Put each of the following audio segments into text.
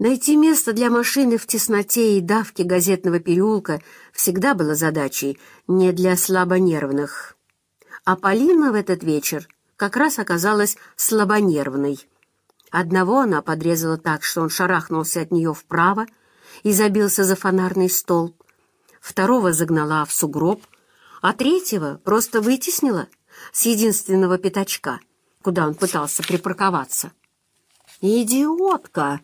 Найти место для машины в тесноте и давке газетного переулка всегда было задачей не для слабонервных. А Полина в этот вечер как раз оказалась слабонервной. Одного она подрезала так, что он шарахнулся от нее вправо и забился за фонарный столб, второго загнала в сугроб, а третьего просто вытеснила с единственного пятачка, куда он пытался припарковаться. «Идиотка!»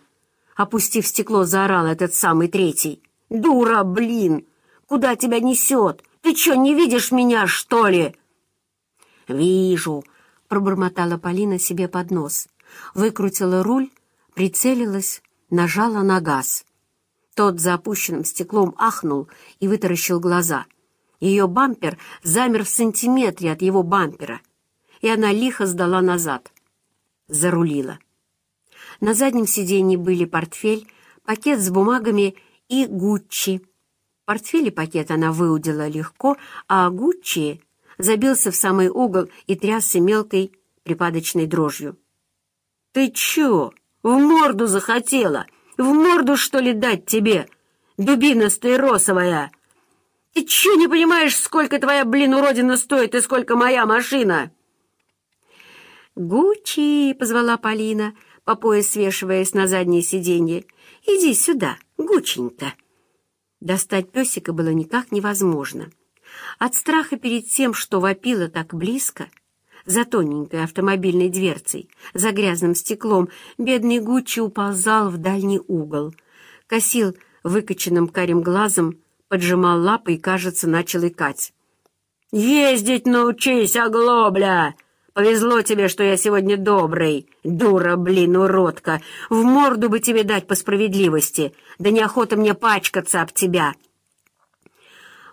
Опустив стекло, заорал этот самый третий. «Дура, блин! Куда тебя несет? Ты что, не видишь меня, что ли?» «Вижу», — пробормотала Полина себе под нос. Выкрутила руль, прицелилась, нажала на газ. Тот за опущенным стеклом ахнул и вытаращил глаза. Ее бампер замер в сантиметре от его бампера, и она лихо сдала назад. Зарулила. На заднем сиденье были портфель, пакет с бумагами и Гуччи. Портфель и пакет она выудила легко, а Гуччи забился в самый угол и трясся мелкой припадочной дрожью. «Ты чё, в морду захотела? В морду, что ли, дать тебе, дубина стаиросовая? Ты чё не понимаешь, сколько твоя, блин, уродина стоит и сколько моя машина?» «Гуччи!» — позвала Полина — по пояс свешиваясь на заднее сиденье. «Иди сюда, гученька!» Достать песика было никак невозможно. От страха перед тем, что вопило так близко, за тоненькой автомобильной дверцей, за грязным стеклом, бедный Гуччи уползал в дальний угол. Косил выкоченным карим глазом, поджимал лапы и, кажется, начал икать. «Ездить научись, оглобля!» Повезло тебе, что я сегодня добрый. Дура, блин, уродка. В морду бы тебе дать по справедливости. Да неохота мне пачкаться об тебя.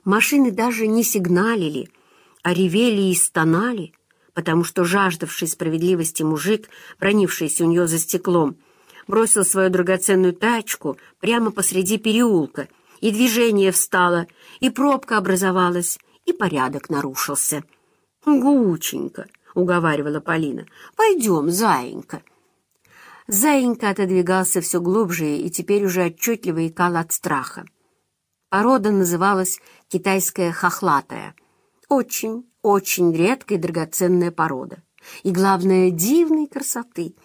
Машины даже не сигналили, а ревели и стонали, потому что жаждавший справедливости мужик, бронившийся у нее за стеклом, бросил свою драгоценную тачку прямо посреди переулка, и движение встало, и пробка образовалась, и порядок нарушился. «Гученька!» — уговаривала Полина. «Пойдем, заинька». Заинька отодвигался все глубже и теперь уже отчетливо икал от страха. Порода называлась китайская хохлатая. Очень, очень редкая и драгоценная порода. И, главное, дивной красоты.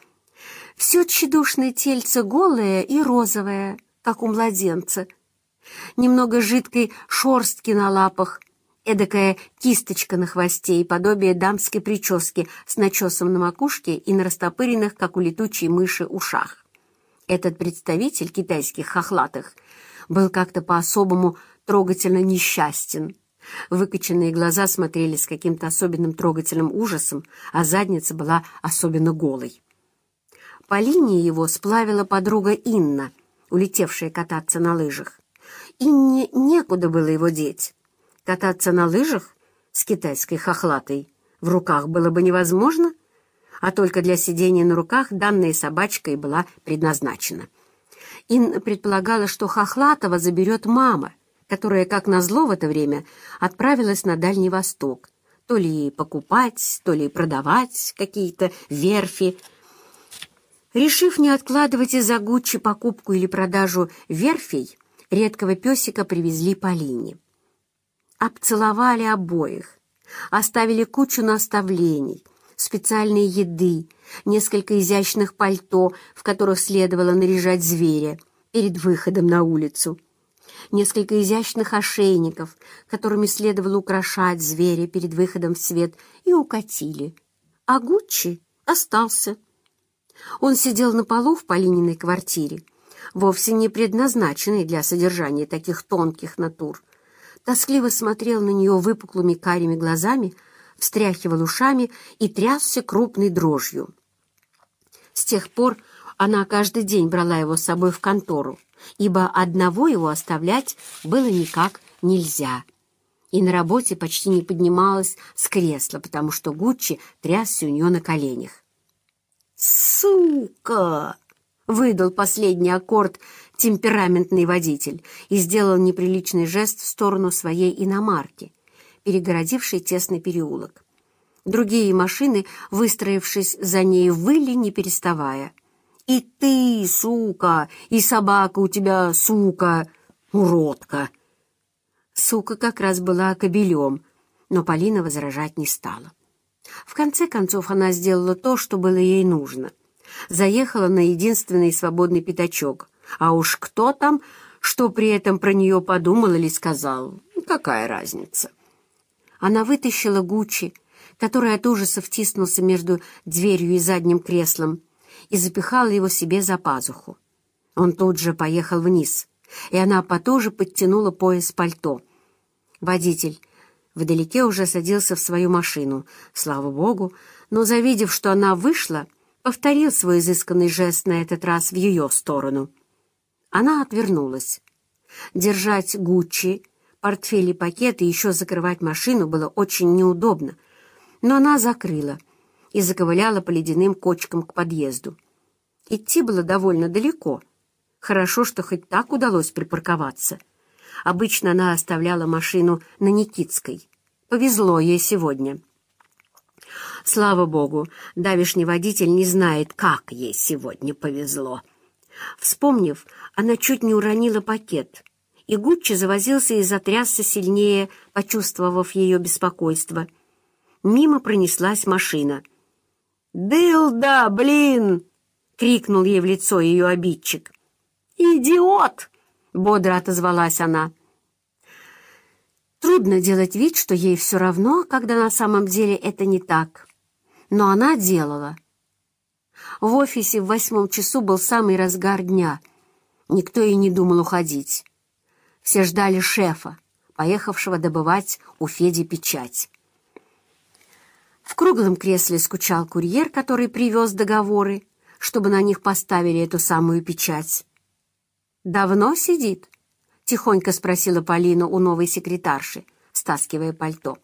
Все тщедушное тельце голое и розовое, как у младенца. Немного жидкой шорстки на лапах эдакая кисточка на хвосте и подобие дамской прически с начесом на макушке и на растопыренных, как у летучей мыши, ушах. Этот представитель китайских хохлатых был как-то по-особому трогательно несчастен. Выкоченные глаза смотрели с каким-то особенным трогательным ужасом, а задница была особенно голой. По линии его сплавила подруга Инна, улетевшая кататься на лыжах. Инне некуда было его деть. Кататься на лыжах с китайской хохлатой в руках было бы невозможно, а только для сидения на руках данная собачка и была предназначена. Ин предполагала, что Хохлатова заберет мама, которая, как назло в это время, отправилась на Дальний Восток, то ли покупать, то ли продавать какие-то верфи. Решив не откладывать из-за Гуччи покупку или продажу верфей, редкого песика привезли Полине обцеловали обоих, оставили кучу наставлений, специальной еды, несколько изящных пальто, в которых следовало наряжать зверя перед выходом на улицу, несколько изящных ошейников, которыми следовало украшать зверя перед выходом в свет, и укатили. А Гуччи остался. Он сидел на полу в Полининой квартире, вовсе не предназначенной для содержания таких тонких натур, тоскливо смотрел на нее выпуклыми карими глазами, встряхивал ушами и трясся крупной дрожью. С тех пор она каждый день брала его с собой в контору, ибо одного его оставлять было никак нельзя. И на работе почти не поднималась с кресла, потому что Гуччи трясся у нее на коленях. «Сука!» — выдал последний аккорд темпераментный водитель и сделал неприличный жест в сторону своей иномарки, перегородившей тесный переулок. Другие машины, выстроившись за ней, выли, не переставая. И ты, сука, и собака у тебя, сука, уродка. Сука как раз была кобелем, но Полина возражать не стала. В конце концов она сделала то, что было ей нужно. Заехала на единственный свободный пятачок. А уж кто там, что при этом про нее подумал или сказал, какая разница? Она вытащила Гуччи, который от ужаса втиснулся между дверью и задним креслом, и запихала его себе за пазуху. Он тут же поехал вниз, и она потуже подтянула пояс пальто. Водитель вдалеке уже садился в свою машину, слава богу, но, завидев, что она вышла, повторил свой изысканный жест на этот раз в ее сторону. Она отвернулась. Держать Гуччи, портфель и пакет и еще закрывать машину было очень неудобно, но она закрыла и заковыляла по ледяным кочкам к подъезду. Идти было довольно далеко. Хорошо, что хоть так удалось припарковаться. Обычно она оставляла машину на Никитской. Повезло ей сегодня. Слава богу, давишний водитель не знает, как ей сегодня повезло. Вспомнив, она чуть не уронила пакет, и Гуччи завозился и затрясся сильнее, почувствовав ее беспокойство. Мимо пронеслась машина. «Дылда, блин!» — крикнул ей в лицо ее обидчик. «Идиот!» — бодро отозвалась она. Трудно делать вид, что ей все равно, когда на самом деле это не так. Но она делала. В офисе в восьмом часу был самый разгар дня. Никто и не думал уходить. Все ждали шефа, поехавшего добывать у Феди печать. В круглом кресле скучал курьер, который привез договоры, чтобы на них поставили эту самую печать. «Давно сидит?» — тихонько спросила Полина у новой секретарши, стаскивая пальто.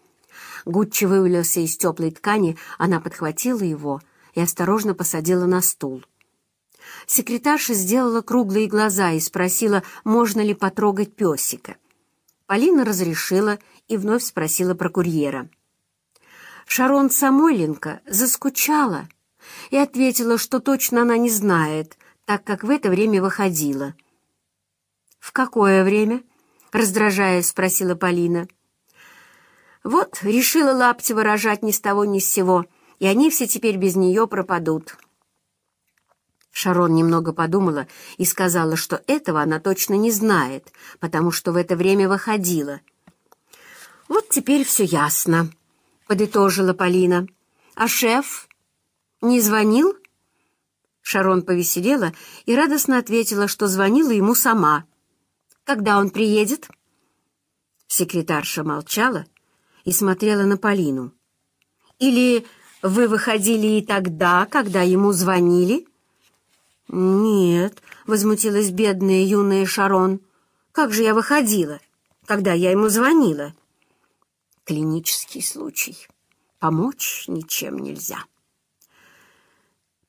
Гуччи вывалился из теплой ткани, она подхватила его и осторожно посадила на стул. Секретарша сделала круглые глаза и спросила, можно ли потрогать песика. Полина разрешила и вновь спросила про курьера. Шарон Самойленко заскучала и ответила, что точно она не знает, так как в это время выходила. «В какое время?» — раздражаясь, спросила Полина. «Вот, решила Лаптева рожать ни с того ни с сего, и они все теперь без нее пропадут». Шарон немного подумала и сказала, что этого она точно не знает, потому что в это время выходила. «Вот теперь все ясно», — подытожила Полина. «А шеф не звонил?» Шарон повеселела и радостно ответила, что звонила ему сама. «Когда он приедет?» Секретарша молчала и смотрела на Полину. «Или вы выходили и тогда, когда ему звонили?» «Нет», — возмутилась бедная юная Шарон. «Как же я выходила, когда я ему звонила?» «Клинический случай. Помочь ничем нельзя».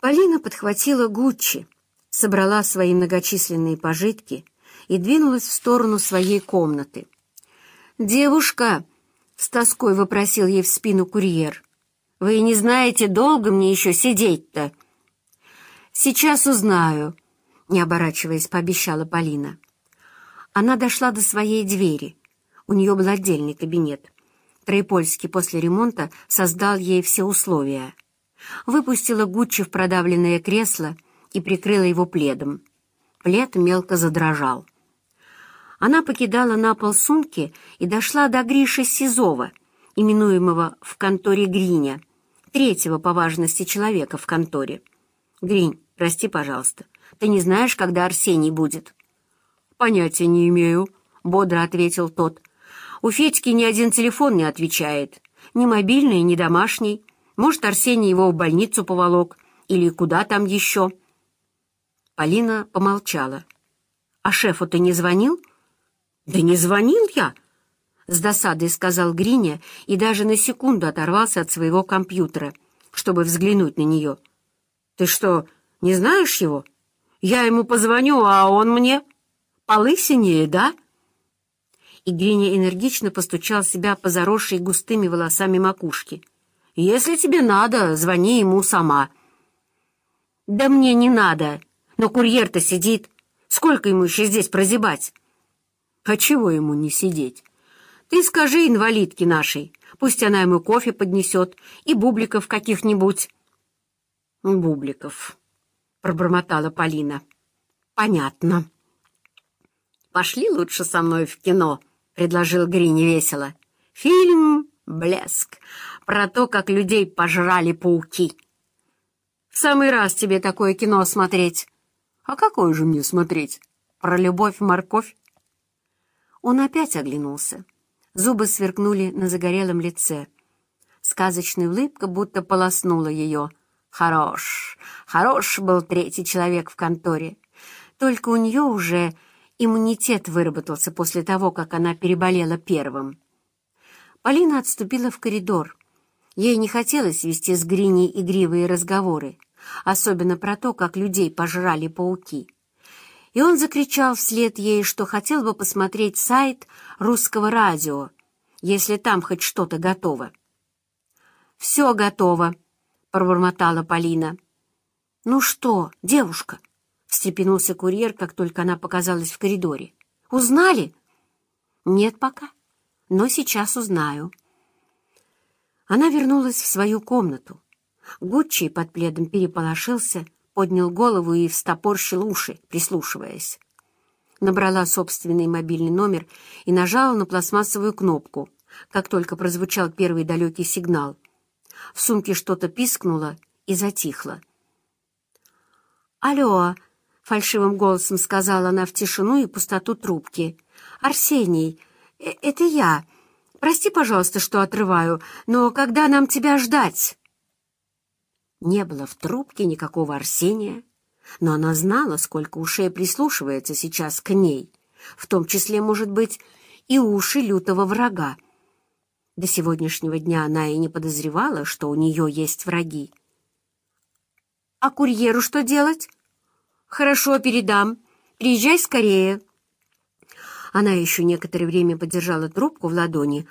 Полина подхватила Гуччи, собрала свои многочисленные пожитки и двинулась в сторону своей комнаты. «Девушка!» — с тоской вопросил ей в спину курьер. «Вы не знаете, долго мне еще сидеть-то?» «Сейчас узнаю», — не оборачиваясь, пообещала Полина. Она дошла до своей двери. У нее был отдельный кабинет. Троепольский после ремонта создал ей все условия. Выпустила Гуччи в продавленное кресло и прикрыла его пледом. Плед мелко задрожал. Она покидала на пол сумки и дошла до Гриши Сизова, именуемого в конторе Гриня, третьего по важности человека в конторе. Гринь, прости, пожалуйста, ты не знаешь, когда Арсений будет?» «Понятия не имею», — бодро ответил тот. «У Федьки ни один телефон не отвечает. Ни мобильный, ни домашний. Может, Арсений его в больницу поволок. Или куда там еще?» Полина помолчала. «А шефу ты не звонил?» «Да не звонил я!» С досадой сказал Гриня и даже на секунду оторвался от своего компьютера, чтобы взглянуть на нее. «Ты что, не знаешь его? Я ему позвоню, а он мне полысенее, да?» И Гриня энергично постучал себя по заросшей густыми волосами макушки. «Если тебе надо, звони ему сама». «Да мне не надо, но курьер-то сидит. Сколько ему еще здесь прозябать?» «А чего ему не сидеть? Ты скажи инвалидке нашей, пусть она ему кофе поднесет и бубликов каких-нибудь». «Бубликов», — пробормотала Полина. «Понятно». «Пошли лучше со мной в кино», — предложил Грини весело. «Фильм «Блеск» про то, как людей пожрали пауки». «В самый раз тебе такое кино смотреть». «А какое же мне смотреть? Про любовь-морковь?» Он опять оглянулся. Зубы сверкнули на загорелом лице. Сказочная улыбка будто полоснула ее. Хорош, хорош был третий человек в конторе. Только у нее уже Иммунитет выработался после того, как она переболела первым. Полина отступила в коридор. Ей не хотелось вести с Гриней игривые разговоры, особенно про то, как людей пожрали пауки. И он закричал вслед ей, что хотел бы посмотреть сайт русского радио, если там хоть что-то готово. «Все готово», — пробормотала Полина. «Ну что, девушка?» встрепенулся курьер, как только она показалась в коридоре. «Узнали?» «Нет пока, но сейчас узнаю». Она вернулась в свою комнату. Гуччи под пледом переполошился, поднял голову и встопорщил уши, прислушиваясь. Набрала собственный мобильный номер и нажала на пластмассовую кнопку, как только прозвучал первый далекий сигнал. В сумке что-то пискнуло и затихло. «Алло!» фальшивым голосом сказала она в тишину и пустоту трубки. «Арсений, э, это я. Прости, пожалуйста, что отрываю, но когда нам тебя ждать?» Не было в трубке никакого Арсения, но она знала, сколько ушей прислушивается сейчас к ней, в том числе, может быть, и уши лютого врага. До сегодняшнего дня она и не подозревала, что у нее есть враги. «А курьеру что делать?» «Хорошо, передам. Приезжай скорее». Она еще некоторое время подержала трубку в ладони,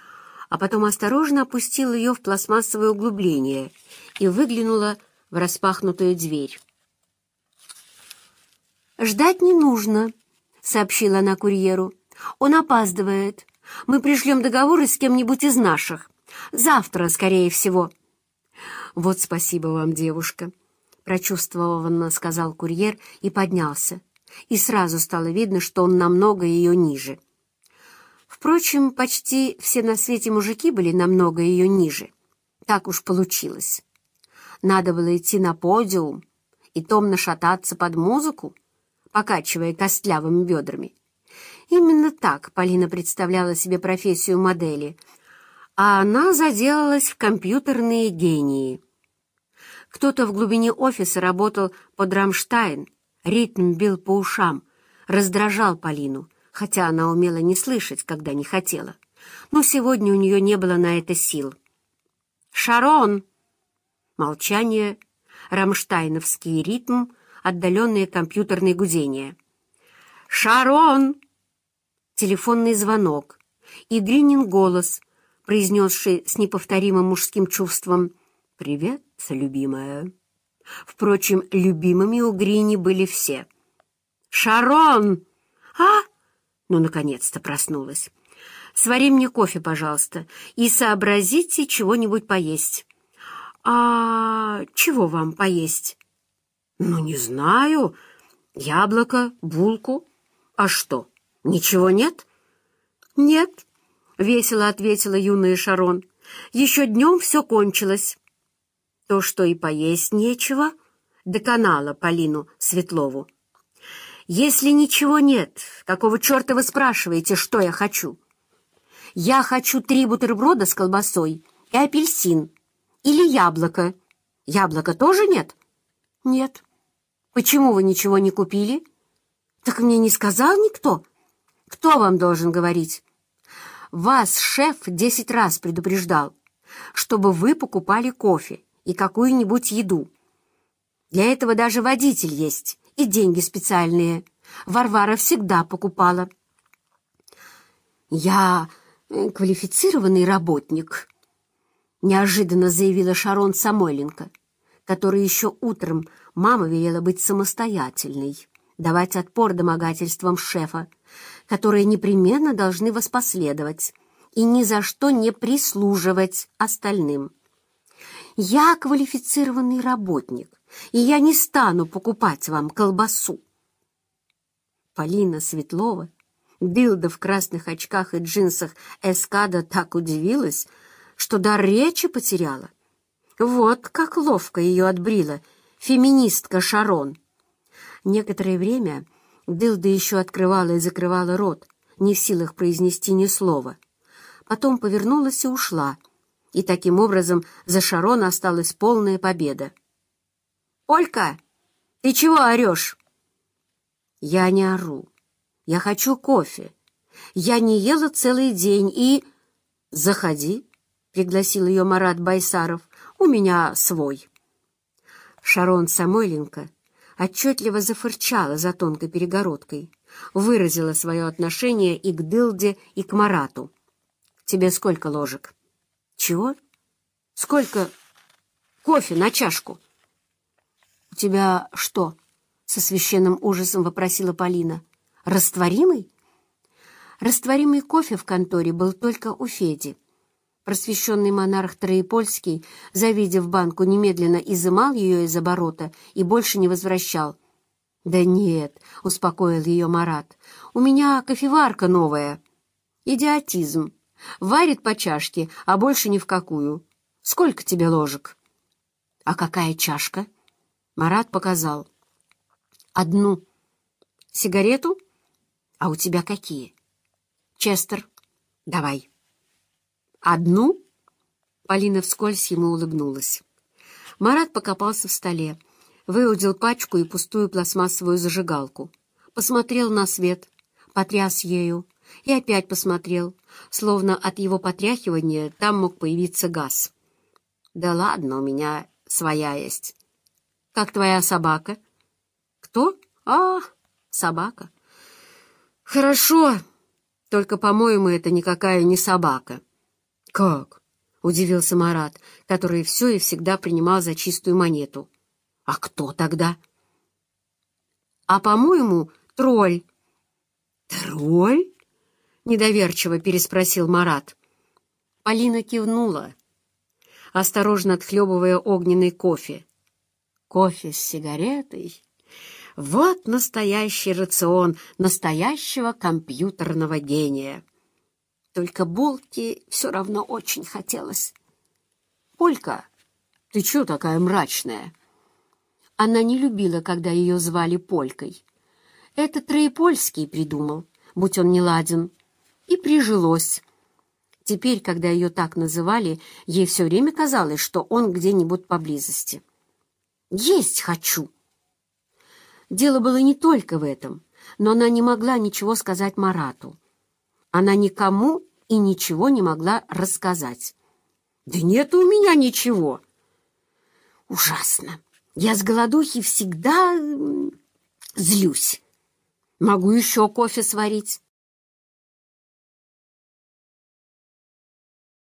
а потом осторожно опустила ее в пластмассовое углубление и выглянула в распахнутую дверь. «Ждать не нужно», — сообщила она курьеру. «Он опаздывает. Мы пришлем договоры с кем-нибудь из наших. Завтра, скорее всего». «Вот спасибо вам, девушка», прочувствованно сказал курьер и поднялся. И сразу стало видно, что он намного ее ниже. Впрочем, почти все на свете мужики были намного ее ниже. Так уж получилось. Надо было идти на подиум и томно шататься под музыку, покачивая костлявыми бедрами. Именно так Полина представляла себе профессию модели, а она заделалась в компьютерные гении. Кто-то в глубине офиса работал под Рамштайн, ритм бил по ушам, раздражал Полину, хотя она умела не слышать, когда не хотела. Но сегодня у нее не было на это сил. «Шарон!» Молчание, рамштайновский ритм, отдаленные компьютерные гудения. «Шарон!» Телефонный звонок и Гринин голос, произнесший с неповторимым мужским чувством «Привет, любимая». Впрочем, любимыми у Грини были все. «Шарон!» «А?» Ну, наконец-то проснулась. «Свари мне кофе, пожалуйста, и сообразите чего-нибудь поесть». «А чего вам поесть?» «Ну, не знаю. Яблоко, булку. А что, ничего нет?» «Нет», — весело ответила юная Шарон. «Еще днем все кончилось». То, что и поесть нечего, доконала Полину Светлову. «Если ничего нет, какого черта вы спрашиваете, что я хочу?» «Я хочу три бутерброда с колбасой и апельсин. Или яблоко. Яблока тоже нет?» «Нет». «Почему вы ничего не купили?» «Так мне не сказал никто. Кто вам должен говорить?» «Вас шеф десять раз предупреждал, чтобы вы покупали кофе и какую-нибудь еду. Для этого даже водитель есть и деньги специальные. Варвара всегда покупала. «Я э, квалифицированный работник», — неожиданно заявила Шарон Самойленко, которая еще утром Мама велела быть самостоятельной, давать отпор домогательствам шефа, которые непременно должны воспоследовать, и ни за что не прислуживать остальным. Я квалифицированный работник, и я не стану покупать вам колбасу. Полина Светлова, дылда в красных очках и джинсах эскада так удивилась, что дар речи потеряла. Вот как ловко ее отбрила феминистка Шарон. Некоторое время Дылда еще открывала и закрывала рот, не в силах произнести ни слова. Потом повернулась и ушла, и таким образом за Шарон осталась полная победа. «Олька, ты чего орешь?» «Я не ору. Я хочу кофе. Я не ела целый день и...» «Заходи», — пригласил ее Марат Байсаров. «У меня свой». Шарон Самойленко отчетливо зафырчала за тонкой перегородкой, выразила свое отношение и к Дылде, и к Марату. «Тебе сколько ложек?» «Чего? Сколько кофе на чашку?» «У тебя что?» — со священным ужасом вопросила Полина. «Растворимый?» Растворимый кофе в конторе был только у Феди. Просвещенный монарх Троепольский, завидев банку, немедленно изымал ее из оборота и больше не возвращал. «Да нет», — успокоил ее Марат, — «у меня кофеварка новая». «Идиотизм. Варит по чашке, а больше ни в какую. Сколько тебе ложек?» «А какая чашка?» Марат показал. «Одну. Сигарету? А у тебя какие?» «Честер. Давай». «Одну?» Полина вскользь ему улыбнулась. Марат покопался в столе, выудил пачку и пустую пластмассовую зажигалку. Посмотрел на свет, потряс ею и опять посмотрел, словно от его потряхивания там мог появиться газ. «Да ладно, у меня своя есть». «Как твоя собака?» «Кто? А, собака». «Хорошо, только, по-моему, это никакая не собака». «Как?» — удивился Марат, который все и всегда принимал за чистую монету. «А кто тогда?» «А, по-моему, тролль». «Тролль?» — недоверчиво переспросил Марат. Полина кивнула, осторожно отхлебывая огненный кофе. Кофе с сигаретой — вот настоящий рацион настоящего компьютерного гения. Только булки все равно очень хотелось. «Полька, ты чё такая мрачная?» Она не любила, когда ее звали Полькой. Это Троепольский придумал, будь он не ладен, и прижилось. Теперь, когда ее так называли, ей все время казалось, что он где-нибудь поблизости. «Есть хочу!» Дело было не только в этом, но она не могла ничего сказать Марату. Она никому и ничего не могла рассказать. «Да нет у меня ничего!» «Ужасно! Я с голодухи всегда злюсь. Могу еще кофе сварить.